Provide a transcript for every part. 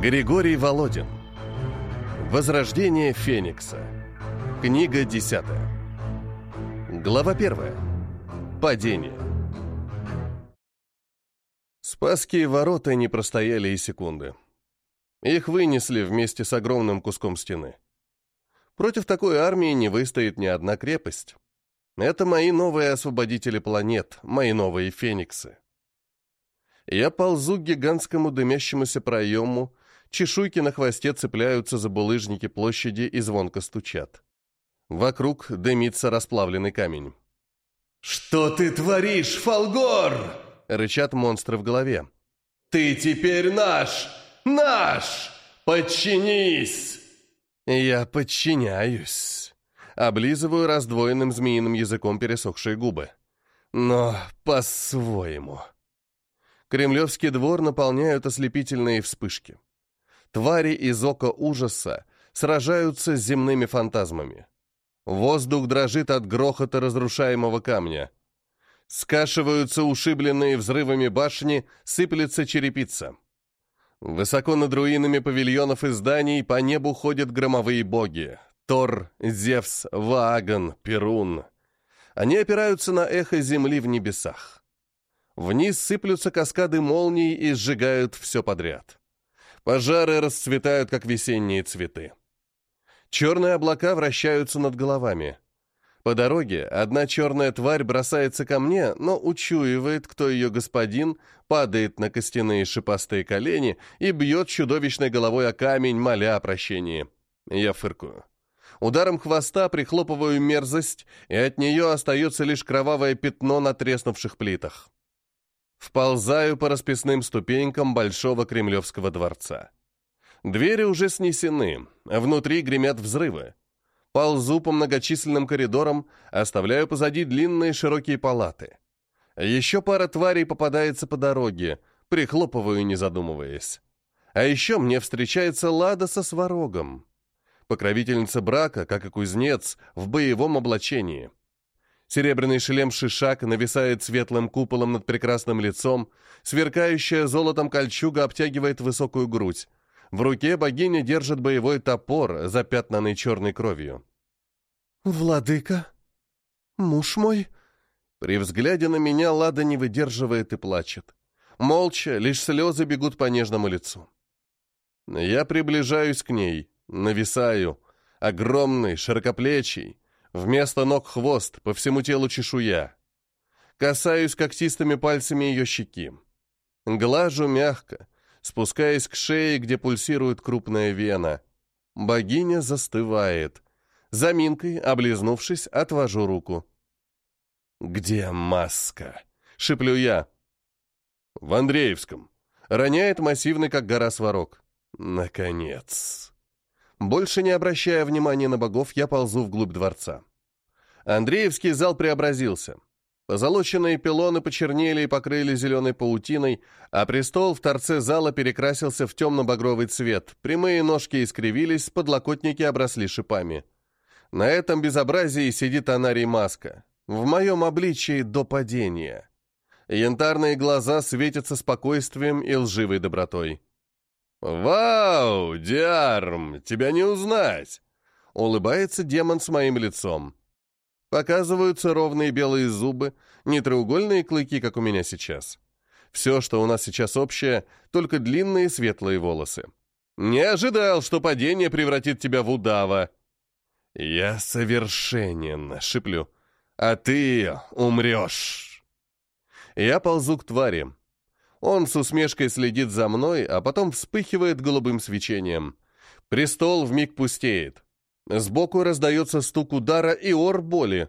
Григорий Володин. Возрождение Феникса. Книга 10. Глава 1. Падение. Спасские ворота не простояли и секунды. Их вынесли вместе с огромным куском стены. Против такой армии не выстоит ни одна крепость. Это мои новые освободители планет, мои новые фениксы. Я ползу к гигантскому дымящемуся проему, чешуйки на хвосте цепляются за булыжники площади и звонко стучат. Вокруг дымится расплавленный камень. «Что ты творишь, Фолгор?» — рычат монстры в голове. «Ты теперь наш! Наш! Подчинись!» Я подчиняюсь. Облизываю раздвоенным змеиным языком пересохшие губы. Но по-своему. Кремлевский двор наполняют ослепительные вспышки. Твари из ока ужаса сражаются с земными фантазмами. Воздух дрожит от грохота разрушаемого камня. Скашиваются ушибленные взрывами башни, сыплется черепица. Высоко над руинами павильонов и зданий по небу ходят громовые боги. Тор, Зевс, Вааган, Перун. Они опираются на эхо земли в небесах. Вниз сыплются каскады молний и сжигают все подряд. Пожары расцветают, как весенние цветы. Черные облака вращаются над головами. По дороге одна черная тварь бросается ко мне, но учуивает, кто ее господин, падает на костяные шипастые колени и бьет чудовищной головой о камень, моля о прощении. Я фыркую. Ударом хвоста прихлопываю мерзость, и от нее остается лишь кровавое пятно на треснувших плитах. Вползаю по расписным ступенькам Большого Кремлевского дворца. Двери уже снесены, внутри гремят взрывы. Ползу по многочисленным коридорам, оставляю позади длинные широкие палаты. Еще пара тварей попадается по дороге, прихлопываю, не задумываясь. А еще мне встречается Лада со сварогом. Покровительница брака, как и кузнец, в боевом облачении. Серебряный шлем шишак нависает светлым куполом над прекрасным лицом, сверкающая золотом кольчуга обтягивает высокую грудь. В руке богиня держит боевой топор, запятнанный черной кровью. «Владыка? Муж мой?» При взгляде на меня Лада не выдерживает и плачет. Молча, лишь слезы бегут по нежному лицу. Я приближаюсь к ней, нависаю, огромный, широкоплечий, Вместо ног хвост, по всему телу чешуя. Касаюсь когтистыми пальцами ее щеки. Глажу мягко, спускаясь к шее, где пульсирует крупная вена. Богиня застывает. Заминкой, облизнувшись, отвожу руку. «Где маска?» — шиплю я. «В Андреевском». Роняет массивный, как гора сварог. «Наконец!» Больше не обращая внимания на богов, я ползу вглубь дворца. Андреевский зал преобразился. Позолоченные пилоны почернели и покрыли зеленой паутиной, а престол в торце зала перекрасился в темно-багровый цвет, прямые ножки искривились, подлокотники обросли шипами. На этом безобразии сидит Анарий Маска. В моем обличии до падения. Янтарные глаза светятся спокойствием и лживой добротой. «Вау, Диарм, тебя не узнать!» Улыбается демон с моим лицом. Показываются ровные белые зубы, не треугольные клыки, как у меня сейчас. Все, что у нас сейчас общее, только длинные светлые волосы. Не ожидал, что падение превратит тебя в удава. Я совершенен, шиплю. А ты умрешь. Я ползу к твари. Он с усмешкой следит за мной, а потом вспыхивает голубым свечением. Престол вмиг пустеет. Сбоку раздается стук удара и ор боли.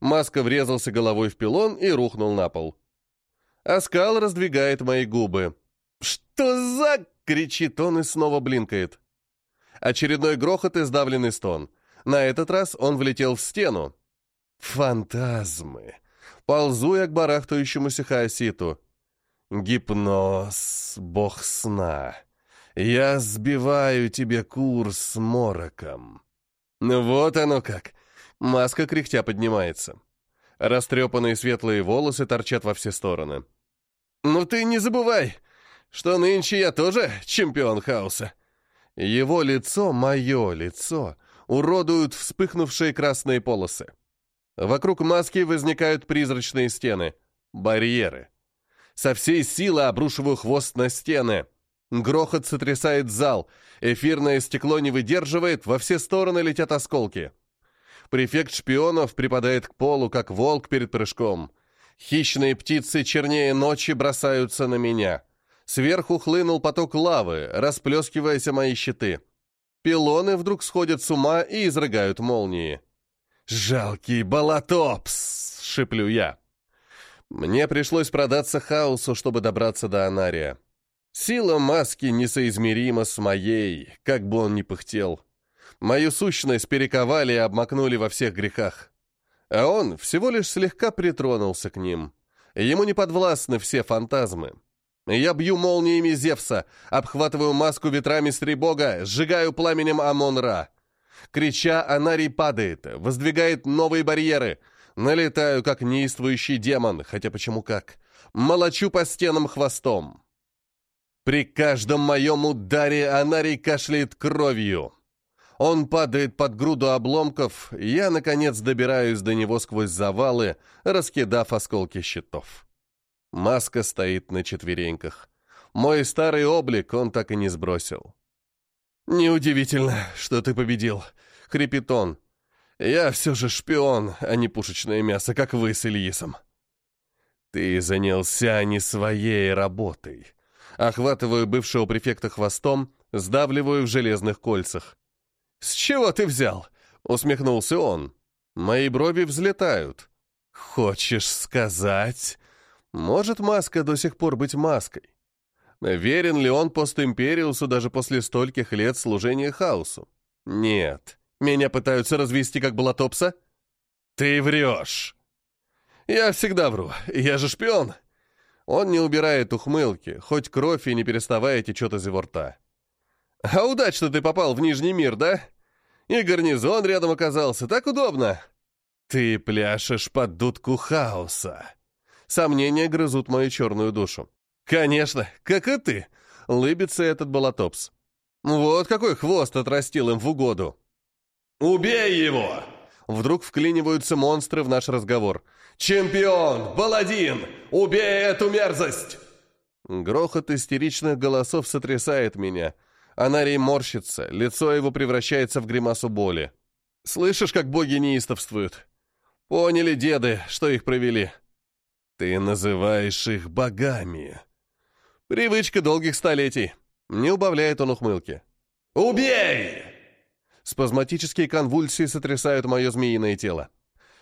Маска врезался головой в пилон и рухнул на пол. Оскал раздвигает мои губы. «Что за...» — кричит он и снова блинкает. Очередной грохот и сдавленный стон. На этот раз он влетел в стену. Фантазмы. Ползу я к барахтающемуся хаоситу. Гипноз, бог сна. Я сбиваю тебе курс мороком. Вот оно как. Маска кряхтя поднимается. Растрепанные светлые волосы торчат во все стороны. «Ну ты не забывай, что нынче я тоже чемпион хаоса. Его лицо, мое лицо, уродуют вспыхнувшие красные полосы. Вокруг маски возникают призрачные стены, барьеры. Со всей силы обрушиваю хвост на стены. Грохот сотрясает зал, эфирное стекло не выдерживает, во все стороны летят осколки. Префект шпионов припадает к полу, как волк перед прыжком. Хищные птицы чернее ночи бросаются на меня. Сверху хлынул поток лавы, расплескиваясь о мои щиты. Пилоны вдруг сходят с ума и изрыгают молнии. «Жалкий болотопс!» — шиплю я. Мне пришлось продаться хаосу, чтобы добраться до Анария. Сила маски несоизмерима с моей, как бы он ни пыхтел. Мою сущность перековали и обмакнули во всех грехах. А он всего лишь слегка притронулся к ним. Ему не подвластны все фантазмы. Я бью молниями Зевса, обхватываю маску ветрами Стрибога, сжигаю пламенем Амон-Ра. Крича, Анарий падает, воздвигает новые барьеры. Налетаю, как неистующий демон, хотя почему как. Молочу по стенам хвостом. При каждом моем ударе Анарий кашляет кровью. Он падает под груду обломков, я, наконец, добираюсь до него сквозь завалы, раскидав осколки щитов. Маска стоит на четвереньках. Мой старый облик он так и не сбросил. «Неудивительно, что ты победил», — хрипит он. «Я все же шпион, а не пушечное мясо, как вы с Ильисом». «Ты занялся не своей работой». Охватываю бывшего префекта хвостом, сдавливаю в железных кольцах. «С чего ты взял?» — усмехнулся он. Мои брови взлетают. «Хочешь сказать, может маска до сих пор быть маской? Верен ли он постимпериусу даже после стольких лет служения хаосу? Нет. Меня пытаются развести как Блатопса? Ты врешь. Я всегда вру. Я же шпион. Он не убирает ухмылки, хоть кровь и не переставая течет из его рта. А удачно ты попал в Нижний мир, да? И гарнизон рядом оказался. Так удобно. Ты пляшешь под дудку хаоса. Сомнения грызут мою черную душу. «Конечно, как и ты!» — лыбится этот болотопс. «Вот какой хвост отрастил им в угоду!» «Убей его!» Вдруг вклиниваются монстры в наш разговор. «Чемпион! Баладин! Убей эту мерзость!» Грохот истеричных голосов сотрясает меня. Анарий морщится, лицо его превращается в гримасу боли. «Слышишь, как боги неистовствуют? Поняли деды, что их провели. Ты называешь их богами. Привычка долгих столетий. Не убавляет он ухмылки. «Убей!» Спазматические конвульсии сотрясают мое змеиное тело.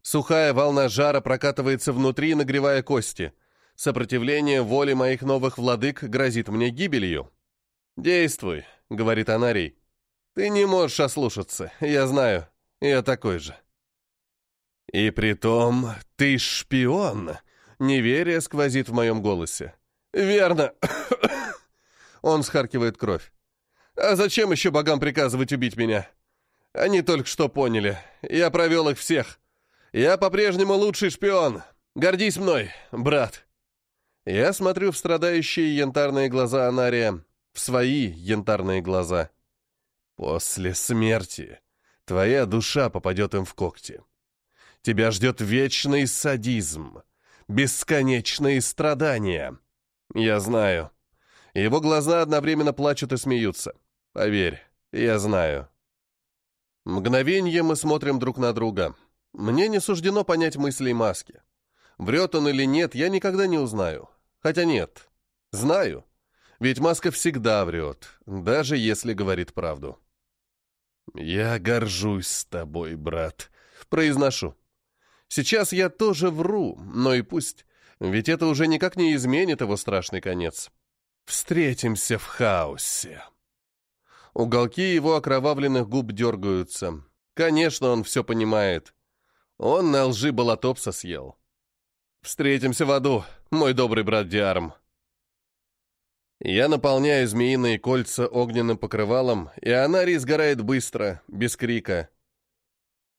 Сухая волна жара прокатывается внутри, нагревая кости. Сопротивление воли моих новых владык грозит мне гибелью. «Действуй», — говорит Анарий. «Ты не можешь ослушаться, я знаю. Я такой же». «И притом ты шпион», Неверие сквозит в моем голосе. «Верно!» Он схаркивает кровь. «А зачем еще богам приказывать убить меня? Они только что поняли. Я провел их всех. Я по-прежнему лучший шпион. Гордись мной, брат!» Я смотрю в страдающие янтарные глаза Анария, в свои янтарные глаза. «После смерти твоя душа попадет им в когти. Тебя ждет вечный садизм, бесконечные страдания. Я знаю. Его глаза одновременно плачут и смеются. Поверь, я знаю. Мгновенье мы смотрим друг на друга. Мне не суждено понять мыслей маски. Врет он или нет, я никогда не узнаю. Хотя нет, знаю. Ведь маска всегда врет, даже если говорит правду. «Я горжусь с тобой, брат», — произношу. Сейчас я тоже вру, но и пусть, ведь это уже никак не изменит его страшный конец. Встретимся в хаосе. Уголки его окровавленных губ дергаются. Конечно, он все понимает. Он на лжи Балатопса съел. Встретимся в аду, мой добрый брат Диарм. Я наполняю змеиные кольца огненным покрывалом, и она сгорает быстро, без крика.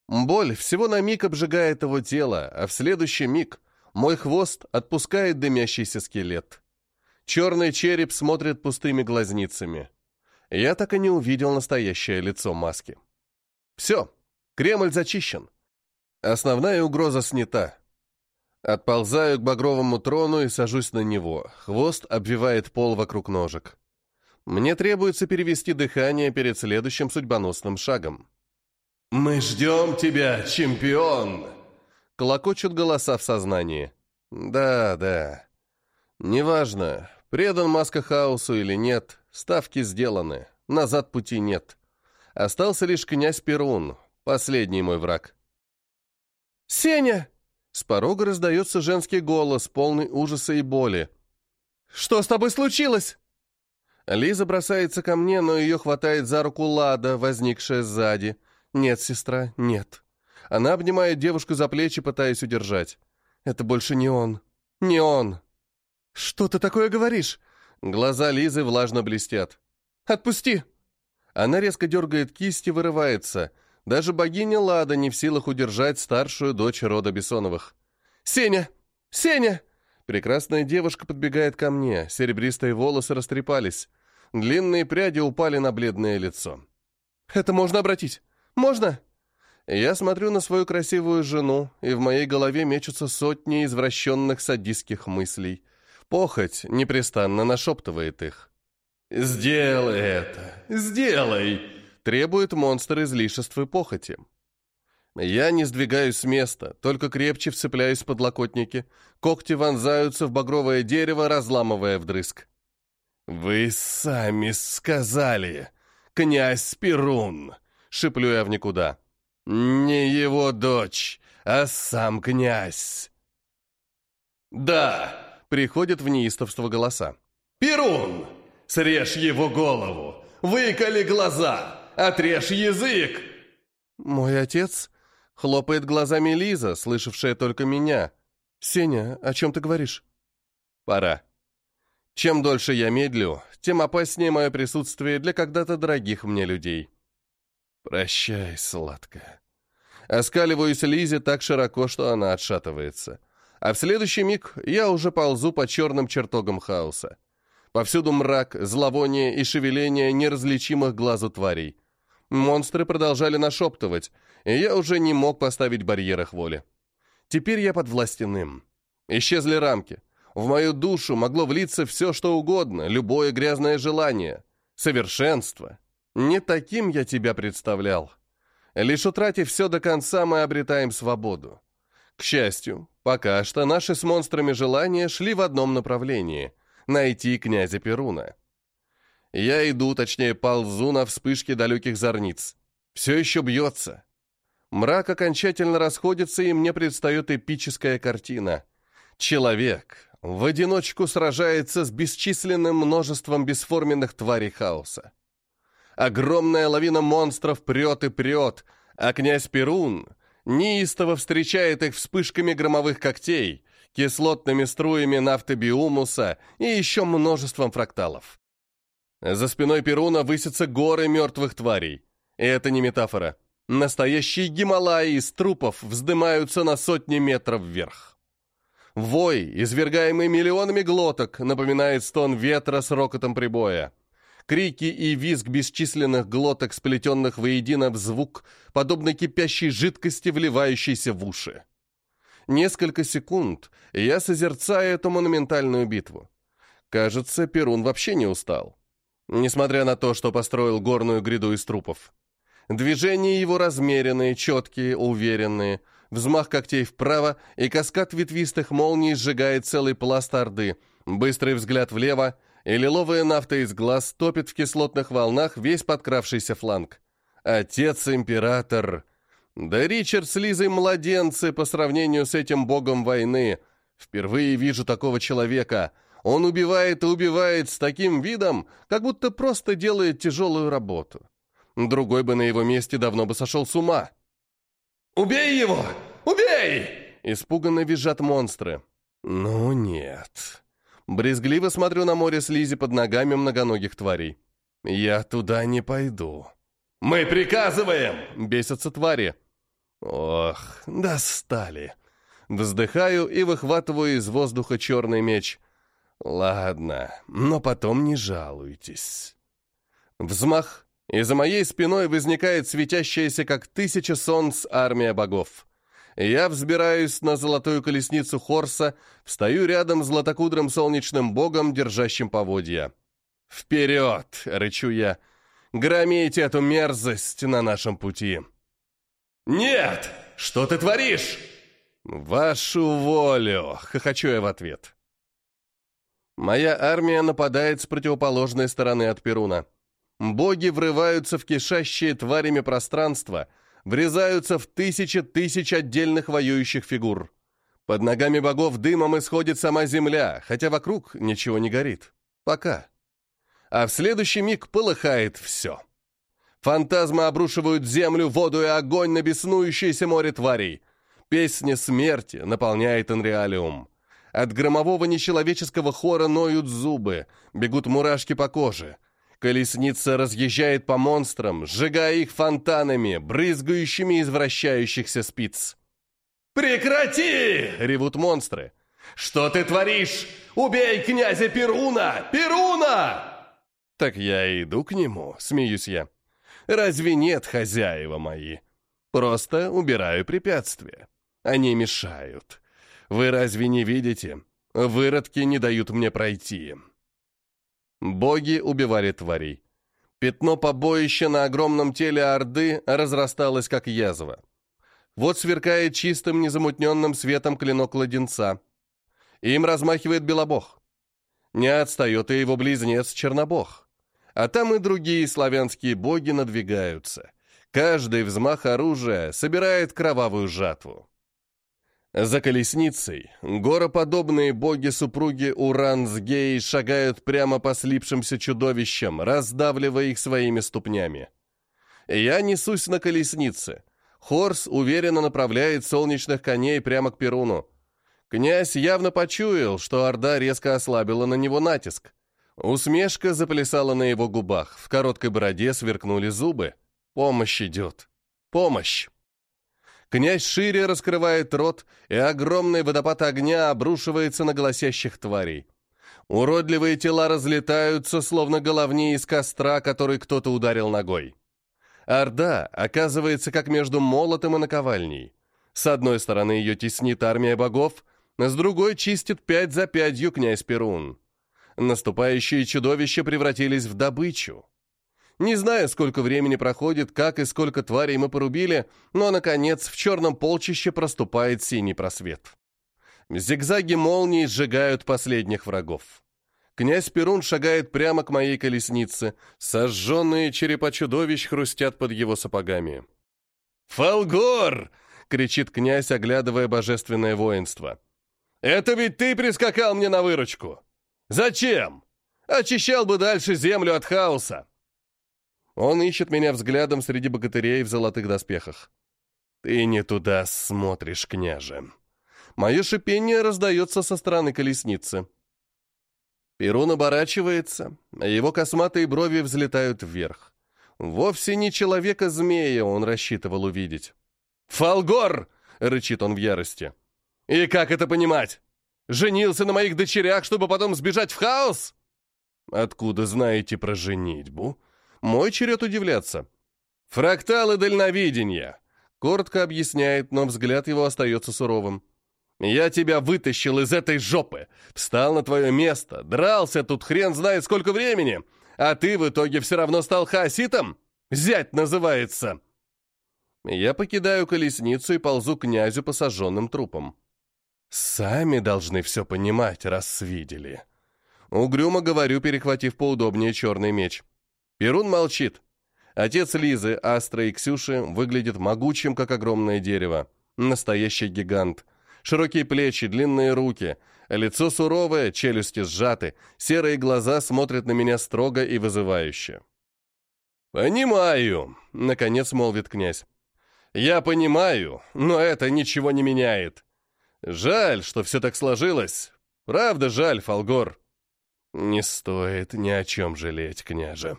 Боль всего на миг обжигает его тело, а в следующий миг мой хвост отпускает дымящийся скелет. Черный череп смотрит пустыми глазницами. Я так и не увидел настоящее лицо маски. Все, Кремль зачищен. Основная угроза снята. Отползаю к багровому трону и сажусь на него. Хвост обвивает пол вокруг ножек. Мне требуется перевести дыхание перед следующим судьбоносным шагом. «Мы ждем тебя, чемпион!» Колокочут голоса в сознании. «Да, да. Неважно, предан Маска Хаосу или нет, ставки сделаны, назад пути нет. Остался лишь князь Перун, последний мой враг». «Сеня!» С порога раздается женский голос, полный ужаса и боли. «Что с тобой случилось?» Лиза бросается ко мне, но ее хватает за руку Лада, возникшая сзади. «Нет, сестра, нет». Она обнимает девушку за плечи, пытаясь удержать. «Это больше не он. Не он!» «Что ты такое говоришь?» Глаза Лизы влажно блестят. «Отпусти!» Она резко дергает кисть и вырывается. Даже богиня Лада не в силах удержать старшую дочь рода Бессоновых. «Сеня! Сеня!» Прекрасная девушка подбегает ко мне, серебристые волосы растрепались. Длинные пряди упали на бледное лицо. «Это можно обратить? Можно?» Я смотрю на свою красивую жену, и в моей голове мечутся сотни извращенных садистских мыслей. Похоть непрестанно нашептывает их. «Сделай это! Сделай!» Требует монстр излишеств и похоти. Я не сдвигаюсь с места, только крепче вцепляюсь в подлокотники. Когти вонзаются в багровое дерево, разламывая вдрызг. «Вы сами сказали, князь Перун!» — шиплю я в никуда. «Не его дочь, а сам князь!» «Да!» — приходят в неистовство голоса. «Перун! Срежь его голову! Выколи глаза! Отрежь язык!» «Мой отец?» — хлопает глазами Лиза, слышавшая только меня. «Сеня, о чем ты говоришь?» «Пора». Чем дольше я медлю, тем опаснее мое присутствие для когда-то дорогих мне людей. Прощай, сладкая. Оскаливаюсь Лизе так широко, что она отшатывается. А в следующий миг я уже ползу по черным чертогам хаоса. Повсюду мрак, зловоние и шевеление неразличимых глазу тварей. Монстры продолжали нашептывать, и я уже не мог поставить барьер воли. Теперь я под властяным. Исчезли рамки. В мою душу могло влиться все, что угодно, любое грязное желание. Совершенство. Не таким я тебя представлял. Лишь утратив все до конца, мы обретаем свободу. К счастью, пока что наши с монстрами желания шли в одном направлении — найти князя Перуна. Я иду, точнее, ползу на вспышке далеких зорниц. Все еще бьется. Мрак окончательно расходится, и мне предстает эпическая картина. Человек, в одиночку сражается с бесчисленным множеством бесформенных тварей хаоса. Огромная лавина монстров прет и прет, а князь Перун неистово встречает их вспышками громовых когтей, кислотными струями нафтобиумуса и еще множеством фракталов. За спиной Перуна высятся горы мертвых тварей. И это не метафора. Настоящие Гималаи из трупов вздымаются на сотни метров вверх. Вой, извергаемый миллионами глоток, напоминает стон ветра с рокотом прибоя. Крики и визг бесчисленных глоток, сплетенных воедино в звук, подобно кипящей жидкости, вливающейся в уши. Несколько секунд я созерцаю эту монументальную битву. Кажется, Перун вообще не устал. Несмотря на то, что построил горную гряду из трупов. Движения его размеренные, четкие, уверенные — Взмах когтей вправо, и каскад ветвистых молний сжигает целый пласт орды. Быстрый взгляд влево, и лиловая нафта из глаз топит в кислотных волнах весь подкравшийся фланг. Отец-император. Да Ричард с Лизой младенцы по сравнению с этим богом войны. Впервые вижу такого человека. Он убивает и убивает с таким видом, как будто просто делает тяжелую работу. Другой бы на его месте давно бы сошел с ума. «Убей его! Убей!» Испуганно визжат монстры. «Ну нет». Брезгливо смотрю на море слизи под ногами многоногих тварей. «Я туда не пойду». «Мы приказываем!» — бесятся твари. «Ох, достали!» Вздыхаю и выхватываю из воздуха черный меч. Ладно, но потом не жалуйтесь. Взмах, и за моей спиной возникает светящаяся, как тысяча солнц, армия богов. Я взбираюсь на золотую колесницу Хорса, встаю рядом с златокудрым солнечным богом, держащим поводья. «Вперед!» — рычу я. «Громите эту мерзость на нашем пути!» «Нет! Что ты творишь?» «Вашу волю!» — хохочу я в ответ. Моя армия нападает с противоположной стороны от Перуна. Боги врываются в кишащие тварями пространство — врезаются в тысячи тысяч отдельных воюющих фигур. Под ногами богов дымом исходит сама земля, хотя вокруг ничего не горит. Пока. А в следующий миг полыхает все. Фантазмы обрушивают землю, воду и огонь на беснующееся море тварей. Песня смерти наполняет Энреалиум. От громового нечеловеческого хора ноют зубы, бегут мурашки по коже — Колесница разъезжает по монстрам, сжигая их фонтанами, брызгающими из вращающихся спиц. «Прекрати!» — ревут монстры. «Что ты творишь? Убей князя Перуна! Перуна!» «Так я и иду к нему», — смеюсь я. «Разве нет, хозяева мои? Просто убираю препятствия. Они мешают. Вы разве не видите? Выродки не дают мне пройти». Боги убивали тварей. Пятно побоища на огромном теле Орды разрасталось, как язва. Вот сверкает чистым, незамутненным светом клинок ладенца. Им размахивает Белобог. Не отстает и его близнец Чернобог. А там и другие славянские боги надвигаются. Каждый взмах оружия собирает кровавую жатву. За колесницей гороподобные боги-супруги Уран с Геей шагают прямо по слипшимся чудовищам, раздавливая их своими ступнями. Я несусь на колеснице. Хорс уверенно направляет солнечных коней прямо к Перуну. Князь явно почуял, что Орда резко ослабила на него натиск. Усмешка заплясала на его губах, в короткой бороде сверкнули зубы. Помощь идет. Помощь! Князь шире раскрывает рот, и огромный водопад огня обрушивается на голосящих тварей. Уродливые тела разлетаются, словно головни из костра, который кто-то ударил ногой. Орда оказывается как между молотом и наковальней. С одной стороны ее теснит армия богов, с другой чистит пять за пятью князь Перун. Наступающие чудовища превратились в добычу. Не знаю, сколько времени проходит, как и сколько тварей мы порубили, но, наконец, в черном полчище проступает синий просвет. Зигзаги молнии сжигают последних врагов. Князь Перун шагает прямо к моей колеснице. Сожженные черепа чудовищ хрустят под его сапогами. «Фолгор!» — кричит князь, оглядывая божественное воинство. «Это ведь ты прискакал мне на выручку! Зачем? Очищал бы дальше землю от хаоса!» Он ищет меня взглядом среди богатырей в золотых доспехах. «Ты не туда смотришь, княже». Мое шипение раздается со стороны колесницы. Перун оборачивается, а его косматые брови взлетают вверх. Вовсе не человека-змея он рассчитывал увидеть. «Фалгор!» — рычит он в ярости. «И как это понимать? Женился на моих дочерях, чтобы потом сбежать в хаос?» «Откуда знаете про женитьбу?» Мой черед удивляться. «Фракталы дальновидения», — коротко объясняет, но взгляд его остается суровым. «Я тебя вытащил из этой жопы, встал на твое место, дрался тут хрен знает сколько времени, а ты в итоге все равно стал хаоситом? Зять называется!» Я покидаю колесницу и ползу к князю по сожженным трупам. «Сами должны все понимать, раз видели». Угрюмо говорю, перехватив поудобнее черный меч. Перун молчит. Отец Лизы, Астра и Ксюши выглядит могучим, как огромное дерево. Настоящий гигант. Широкие плечи, длинные руки. Лицо суровое, челюсти сжаты. Серые глаза смотрят на меня строго и вызывающе. «Понимаю», — наконец молвит князь. «Я понимаю, но это ничего не меняет. Жаль, что все так сложилось. Правда жаль, Фолгор». «Не стоит ни о чем жалеть, княже»,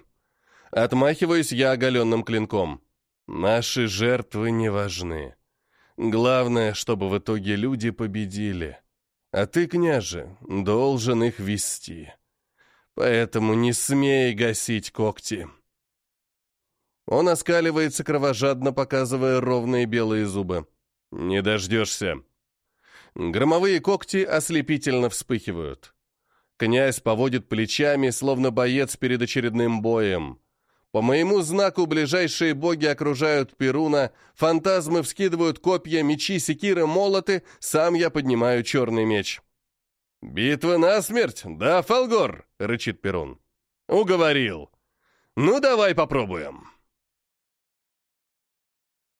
Отмахиваюсь я оголенным клинком. Наши жертвы не важны. Главное, чтобы в итоге люди победили. А ты, княже, должен их вести. Поэтому не смей гасить когти. Он оскаливается кровожадно, показывая ровные белые зубы. Не дождешься. Громовые когти ослепительно вспыхивают. Князь поводит плечами, словно боец перед очередным боем. По моему знаку ближайшие боги окружают Перуна, фантазмы вскидывают копья, мечи, секиры, молоты, сам я поднимаю черный меч. «Битва насмерть, да, Фалгор?» — рычит Перун. «Уговорил. Ну, давай попробуем».